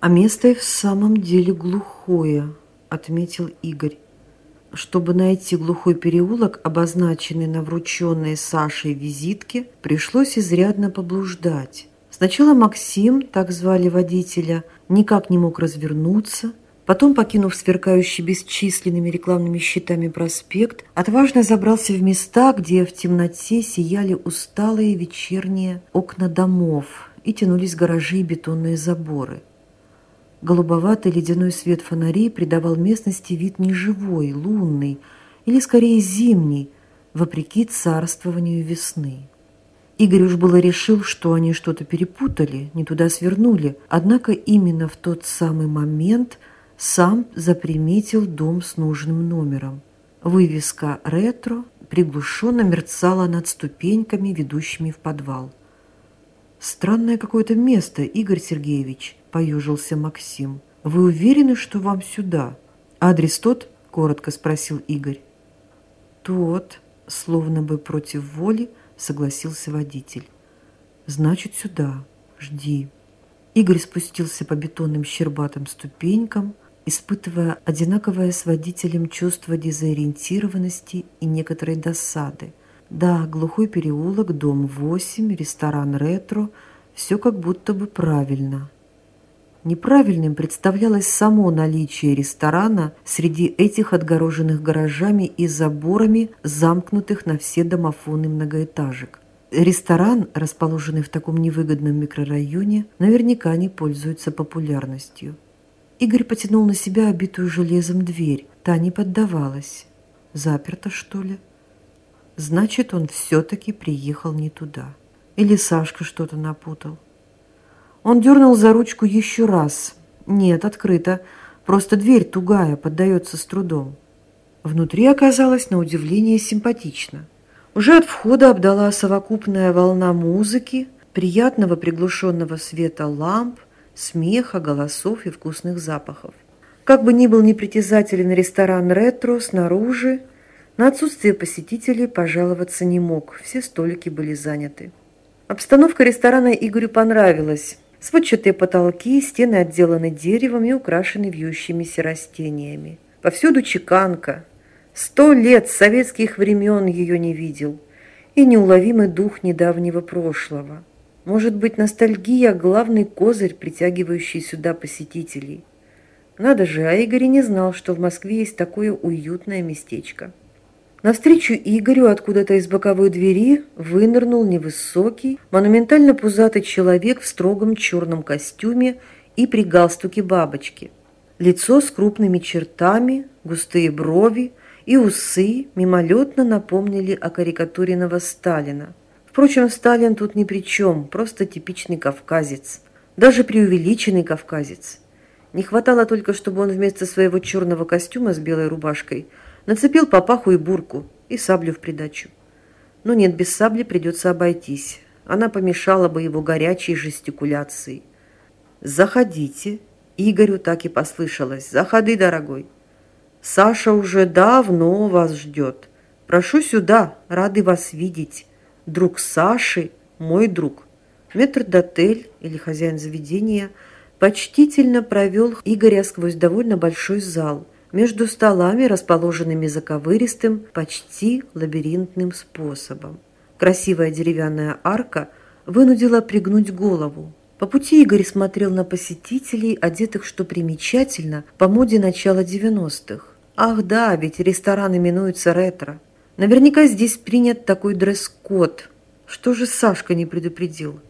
«А место и в самом деле глухое», — отметил Игорь. Чтобы найти глухой переулок, обозначенный на врученной Сашей визитке, пришлось изрядно поблуждать. Сначала Максим, так звали водителя, никак не мог развернуться, потом, покинув сверкающий бесчисленными рекламными щитами проспект, отважно забрался в места, где в темноте сияли усталые вечерние окна домов и тянулись гаражи и бетонные заборы. Голубоватый ледяной свет фонарей придавал местности вид неживой, лунный или, скорее, зимний, вопреки царствованию весны. Игорь уж было решил, что они что-то перепутали, не туда свернули, однако именно в тот самый момент сам заприметил дом с нужным номером. Вывеска «Ретро» приглушенно мерцала над ступеньками, ведущими в подвал. «Странное какое-то место, Игорь Сергеевич», – поежился Максим. «Вы уверены, что вам сюда?» «Адрес тот?» – коротко спросил Игорь. «Тот», словно бы против воли, согласился водитель. «Значит, сюда. Жди». Игорь спустился по бетонным щербатым ступенькам, испытывая одинаковое с водителем чувство дезориентированности и некоторой досады. Да, глухой переулок, дом 8, ресторан «Ретро» – все как будто бы правильно. Неправильным представлялось само наличие ресторана среди этих отгороженных гаражами и заборами, замкнутых на все домофоны многоэтажек. Ресторан, расположенный в таком невыгодном микрорайоне, наверняка не пользуется популярностью. Игорь потянул на себя обитую железом дверь. Та не поддавалась. Заперта, что ли? Значит, он все-таки приехал не туда. Или Сашка что-то напутал. Он дернул за ручку еще раз. Нет, открыто. Просто дверь тугая, поддается с трудом. Внутри оказалось на удивление симпатично. Уже от входа обдала совокупная волна музыки, приятного приглушенного света ламп, смеха, голосов и вкусных запахов. Как бы ни был непритязателен ресторан «Ретро», снаружи на отсутствие посетителей пожаловаться не мог, все столики были заняты. Обстановка ресторана Игорю понравилась. Сводчатые потолки, стены отделаны деревом и украшены вьющимися растениями. Повсюду чеканка. Сто лет советских времен ее не видел. И неуловимый дух недавнего прошлого. Может быть, ностальгия – главный козырь, притягивающий сюда посетителей. Надо же, а Игорь не знал, что в Москве есть такое уютное местечко. Навстречу Игорю откуда-то из боковой двери вынырнул невысокий, монументально пузатый человек в строгом черном костюме и при галстуке бабочки. Лицо с крупными чертами, густые брови и усы мимолетно напомнили о карикатуренного Сталина. Впрочем, Сталин тут ни при чем, просто типичный кавказец, даже преувеличенный кавказец. Не хватало только, чтобы он вместо своего черного костюма с белой рубашкой – Нацепил папаху и бурку, и саблю в придачу. Но нет, без сабли придется обойтись. Она помешала бы его горячей жестикуляции. «Заходите». Игорю так и послышалось. «Заходи, дорогой». «Саша уже давно вас ждет. Прошу сюда, рады вас видеть. Друг Саши, мой друг». Метрдотель или хозяин заведения почтительно провел Игоря сквозь довольно большой зал – между столами, расположенными заковыристым, почти лабиринтным способом. Красивая деревянная арка вынудила пригнуть голову. По пути Игорь смотрел на посетителей, одетых, что примечательно, по моде начала 90-х. Ах да, ведь ресторан именуется ретро. Наверняка здесь принят такой дресс-код. Что же Сашка не предупредил?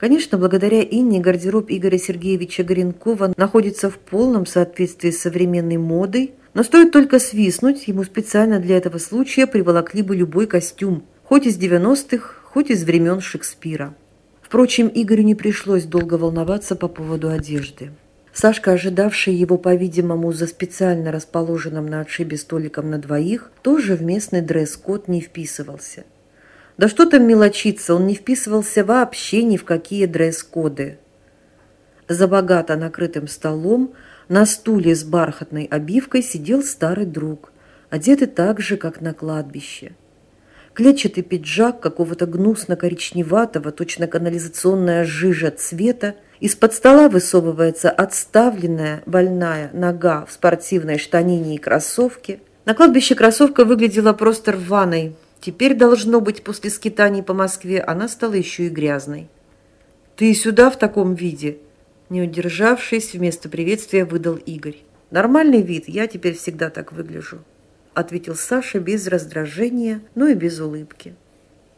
Конечно, благодаря Инне гардероб Игоря Сергеевича Горенкова находится в полном соответствии с современной модой, но стоит только свистнуть, ему специально для этого случая приволокли бы любой костюм, хоть из 90-х, хоть из времен Шекспира. Впрочем, Игорю не пришлось долго волноваться по поводу одежды. Сашка, ожидавший его, по-видимому, за специально расположенным на отшибе столиком на двоих, тоже в местный дресс-код не вписывался – да что там мелочиться, он не вписывался вообще ни в какие дресс-коды. За богато накрытым столом на стуле с бархатной обивкой сидел старый друг, одетый так же, как на кладбище. Клетчатый пиджак какого-то гнусно-коричневатого, точно канализационная жижа цвета Из-под стола высовывается отставленная больная нога в спортивной штанине и кроссовке. На кладбище кроссовка выглядела просто рваной. Теперь, должно быть, после скитаний по Москве она стала еще и грязной. «Ты сюда в таком виде?» Не удержавшись, вместо приветствия выдал Игорь. «Нормальный вид, я теперь всегда так выгляжу», ответил Саша без раздражения, но и без улыбки.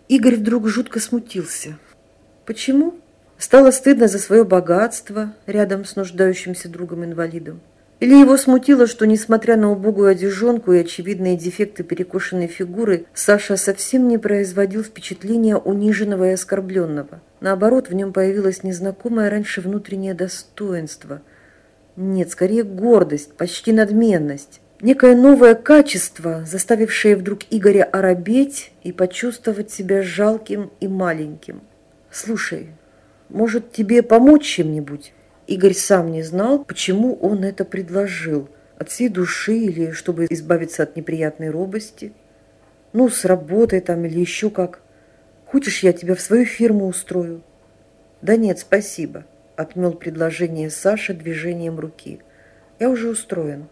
Игорь вдруг жутко смутился. Почему? Стало стыдно за свое богатство рядом с нуждающимся другом-инвалидом. Или его смутило, что, несмотря на убогую одежонку и очевидные дефекты перекошенной фигуры, Саша совсем не производил впечатления униженного и оскорбленного. Наоборот, в нем появилось незнакомое раньше внутреннее достоинство. Нет, скорее гордость, почти надменность. Некое новое качество, заставившее вдруг Игоря оробеть и почувствовать себя жалким и маленьким. «Слушай, может, тебе помочь чем-нибудь?» Игорь сам не знал, почему он это предложил. От всей души или чтобы избавиться от неприятной робости. Ну, с работой там или еще как. Хочешь, я тебя в свою фирму устрою? Да нет, спасибо, отмел предложение Саша движением руки. Я уже устроен.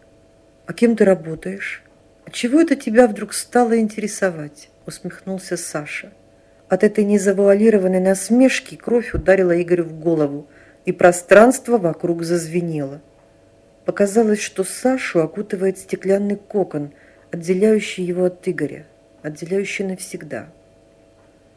А кем ты работаешь? А чего это тебя вдруг стало интересовать? Усмехнулся Саша. От этой незавуалированной насмешки кровь ударила Игорю в голову – и пространство вокруг зазвенело. Показалось, что Сашу окутывает стеклянный кокон, отделяющий его от Игоря, отделяющий навсегда.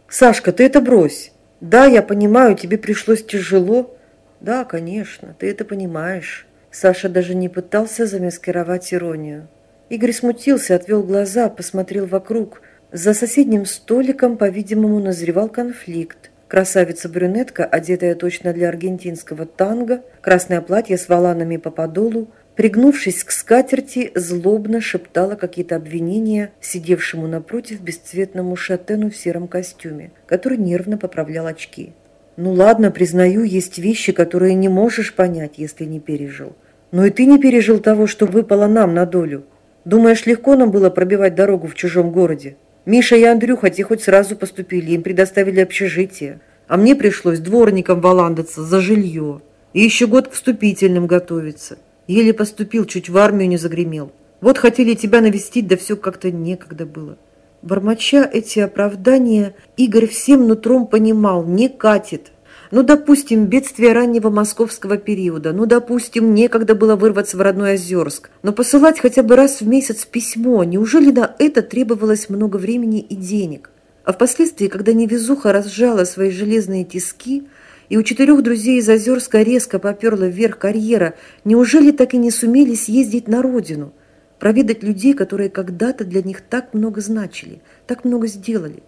«Сашка, ты это брось! Да, я понимаю, тебе пришлось тяжело. Да, конечно, ты это понимаешь». Саша даже не пытался замаскировать иронию. Игорь смутился, отвел глаза, посмотрел вокруг. За соседним столиком, по-видимому, назревал конфликт. Красавица-брюнетка, одетая точно для аргентинского танго, красное платье с воланами по подолу, пригнувшись к скатерти, злобно шептала какие-то обвинения сидевшему напротив бесцветному шатену в сером костюме, который нервно поправлял очки. «Ну ладно, признаю, есть вещи, которые не можешь понять, если не пережил. Но и ты не пережил того, что выпало нам на долю. Думаешь, легко нам было пробивать дорогу в чужом городе? Миша и Андрюха хоть сразу поступили, им предоставили общежитие. А мне пришлось дворником валандаться за жилье. И еще год к вступительным готовиться. Еле поступил, чуть в армию не загремел. Вот хотели тебя навестить, да все как-то некогда было. Бормоча эти оправдания, Игорь всем нутром понимал, не катит. Ну, допустим, бедствие раннего московского периода. Ну, допустим, некогда было вырваться в родной Озерск. Но посылать хотя бы раз в месяц письмо, неужели на это требовалось много времени и денег? А впоследствии, когда невезуха разжала свои железные тиски, и у четырех друзей из Озерска резко поперла вверх карьера, неужели так и не сумели съездить на родину, проведать людей, которые когда-то для них так много значили, так много сделали?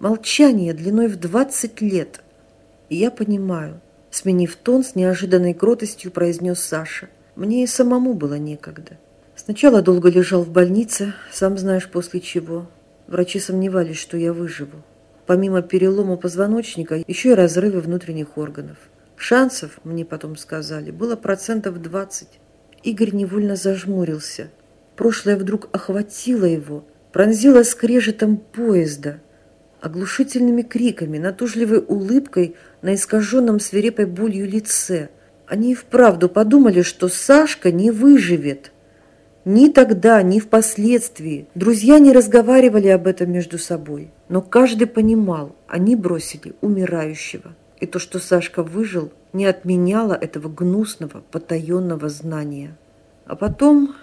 Молчание длиной в двадцать лет – и я понимаю, сменив тон, с неожиданной кротостью произнес Саша. Мне и самому было некогда. Сначала долго лежал в больнице, сам знаешь после чего. Врачи сомневались, что я выживу. Помимо перелома позвоночника, еще и разрывы внутренних органов. Шансов, мне потом сказали, было процентов 20. Игорь невольно зажмурился. Прошлое вдруг охватило его, пронзило скрежетом поезда – оглушительными криками, натужливой улыбкой на искаженном свирепой болью лице. Они и вправду подумали, что Сашка не выживет. Ни тогда, ни впоследствии друзья не разговаривали об этом между собой, но каждый понимал, они бросили умирающего. И то, что Сашка выжил, не отменяло этого гнусного, потаенного знания. А потом,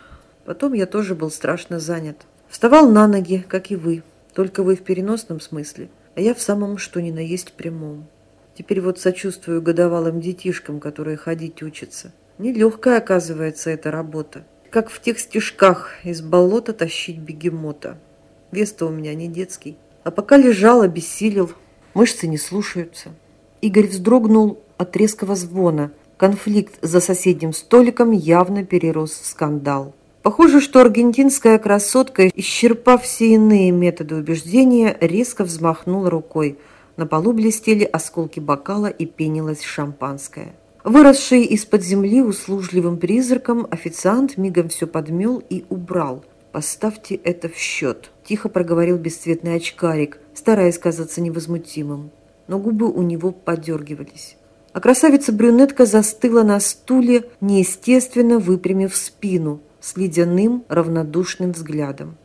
потом я тоже был страшно занят. Вставал на ноги, как и вы, только вы в переносном смысле, а я в самом что ни на есть прямом. Теперь вот сочувствую годовалым детишкам, которые ходить учатся. Нелегкая, оказывается, эта работа. Как в тех стишках из болота тащить бегемота. Вес-то у меня не детский. А пока лежал, обессилел, мышцы не слушаются. Игорь вздрогнул от резкого звона. Конфликт за соседним столиком явно перерос в скандал. Похоже, что аргентинская красотка, исчерпав все иные методы убеждения, резко взмахнула рукой. На полу блестели осколки бокала и пенилось шампанское. Выросший из-под земли услужливым призраком, официант мигом все подмел и убрал. «Поставьте это в счет», – тихо проговорил бесцветный очкарик, стараясь казаться невозмутимым. Но губы у него подергивались. а красавица-брюнетка застыла на стуле, неестественно выпрямив спину, с ледяным равнодушным взглядом.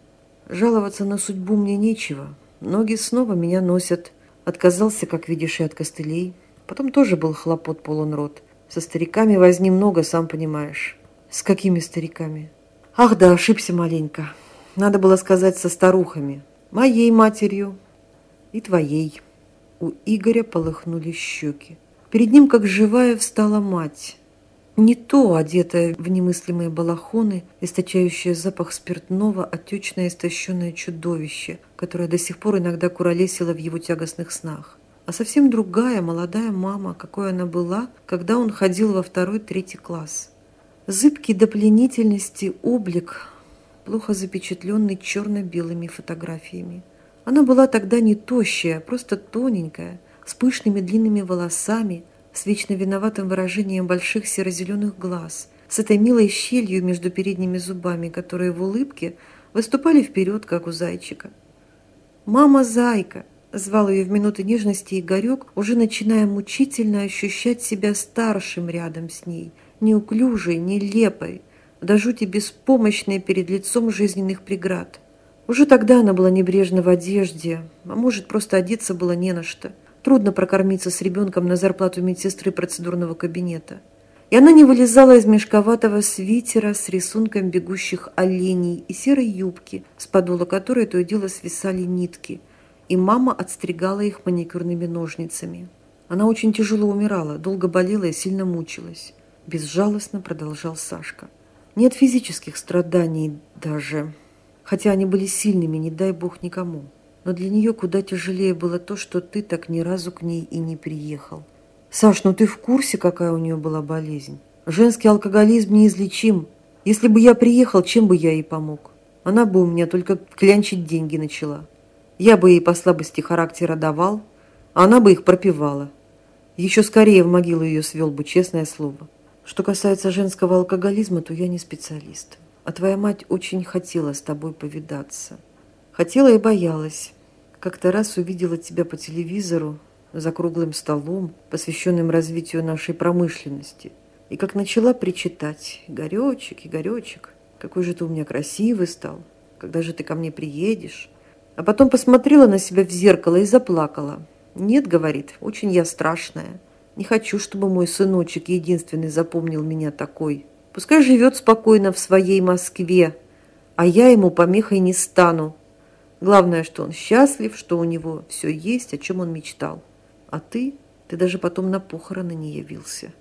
Жаловаться на судьбу мне нечего. Ноги снова меня носят. Отказался, как видишь, и от костылей. Потом тоже был хлопот полон рот. Со стариками возни много, сам понимаешь. С какими стариками? Ах да, ошибся маленько. Надо было сказать со старухами. Моей матерью и твоей. У Игоря полыхнули щеки. Перед ним, как живая, встала мать. Не то одетая в немыслимые балахоны, источающее запах спиртного, отечное истощенное чудовище, которое до сих пор иногда куролесило в его тягостных снах. А совсем другая, молодая мама, какой она была, когда он ходил во второй-третий класс. Зыбкий до пленительности облик, плохо запечатленный черно-белыми фотографиями. Она была тогда не тощая, просто тоненькая, с пышными длинными волосами, с вечно виноватым выражением больших серо-зеленых глаз, с этой милой щелью между передними зубами, которые в улыбке выступали вперед, как у зайчика. «Мама, зайка!» – звал ее в минуты нежности Игорек, уже начиная мучительно ощущать себя старшим рядом с ней, неуклюжей, нелепой, до жути беспомощной перед лицом жизненных преград. Уже тогда она была небрежна в одежде, а может, просто одеться было не на что – Трудно прокормиться с ребенком на зарплату медсестры процедурного кабинета. И она не вылезала из мешковатого свитера с рисунком бегущих оленей и серой юбки, с подола которой то и дело свисали нитки, и мама отстригала их маникюрными ножницами. Она очень тяжело умирала, долго болела и сильно мучилась. Безжалостно продолжал Сашка. Нет физических страданий даже, хотя они были сильными, не дай бог никому. Но для нее куда тяжелее было то, что ты так ни разу к ней и не приехал. Саш, ну ты в курсе, какая у нее была болезнь? Женский алкоголизм неизлечим. Если бы я приехал, чем бы я ей помог? Она бы у меня только клянчить деньги начала. Я бы ей по слабости характера давал, а она бы их пропивала. Еще скорее в могилу ее свел бы, честное слово. Что касается женского алкоголизма, то я не специалист. А твоя мать очень хотела с тобой повидаться. Хотела и боялась. Как-то раз увидела тебя по телевизору за круглым столом, посвященным развитию нашей промышленности. И как начала причитать «Игоречек, Игоречек, какой же ты у меня красивый стал, когда же ты ко мне приедешь?» А потом посмотрела на себя в зеркало и заплакала. «Нет, — говорит, — очень я страшная. Не хочу, чтобы мой сыночек единственный запомнил меня такой. Пускай живет спокойно в своей Москве, а я ему помехой не стану, Главное, что он счастлив, что у него все есть, о чем он мечтал. А ты, ты даже потом на похороны не явился.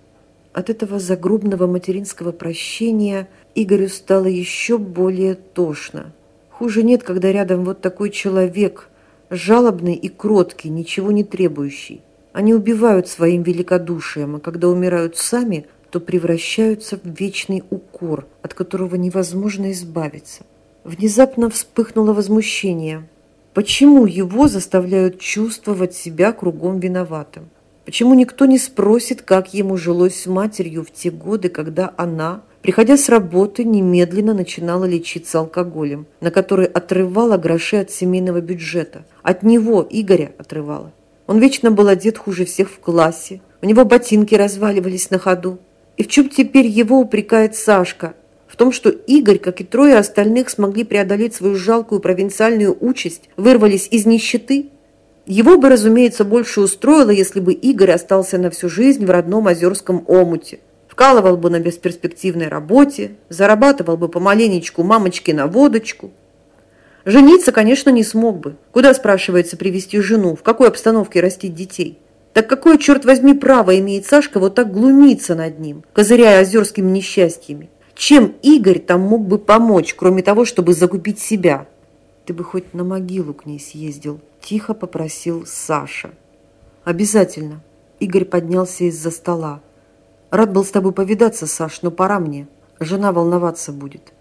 От этого загробного материнского прощения Игорю стало еще более тошно. Хуже нет, когда рядом вот такой человек, жалобный и кроткий, ничего не требующий. Они убивают своим великодушием, а когда умирают сами, то превращаются в вечный укор, от которого невозможно избавиться. Внезапно вспыхнуло возмущение. Почему его заставляют чувствовать себя кругом виноватым? Почему никто не спросит, как ему жилось с матерью в те годы, когда она, приходя с работы, немедленно начинала лечиться алкоголем, на который отрывала гроши от семейного бюджета? От него, Игоря, отрывала. Он вечно был одет хуже всех в классе, у него ботинки разваливались на ходу. И в чем теперь его упрекает Сашка, в том, что Игорь, как и трое остальных, смогли преодолеть свою жалкую провинциальную участь, вырвались из нищеты. Его бы, разумеется, больше устроило, если бы Игорь остался на всю жизнь в родном озерском омуте. Вкалывал бы на бесперспективной работе, зарабатывал бы помаленечку мамочки на водочку. Жениться, конечно, не смог бы. Куда, спрашивается, привести жену, в какой обстановке растить детей? Так какое, черт возьми, право имеет Сашка вот так глумиться над ним, козыряя озерскими несчастьями? Чем Игорь там мог бы помочь, кроме того, чтобы закупить себя? Ты бы хоть на могилу к ней съездил, тихо попросил Саша. Обязательно. Игорь поднялся из-за стола. Рад был с тобой повидаться, Саш, но пора мне. Жена волноваться будет.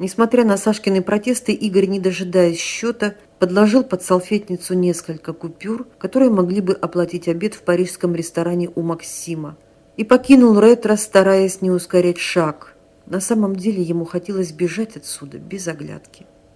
Несмотря на Сашкины протесты, Игорь, не дожидаясь счета, подложил под салфетницу несколько купюр, которые могли бы оплатить обед в парижском ресторане у Максима, и покинул ретро, стараясь не ускорять шаг – на самом деле ему хотелось бежать отсюда без оглядки.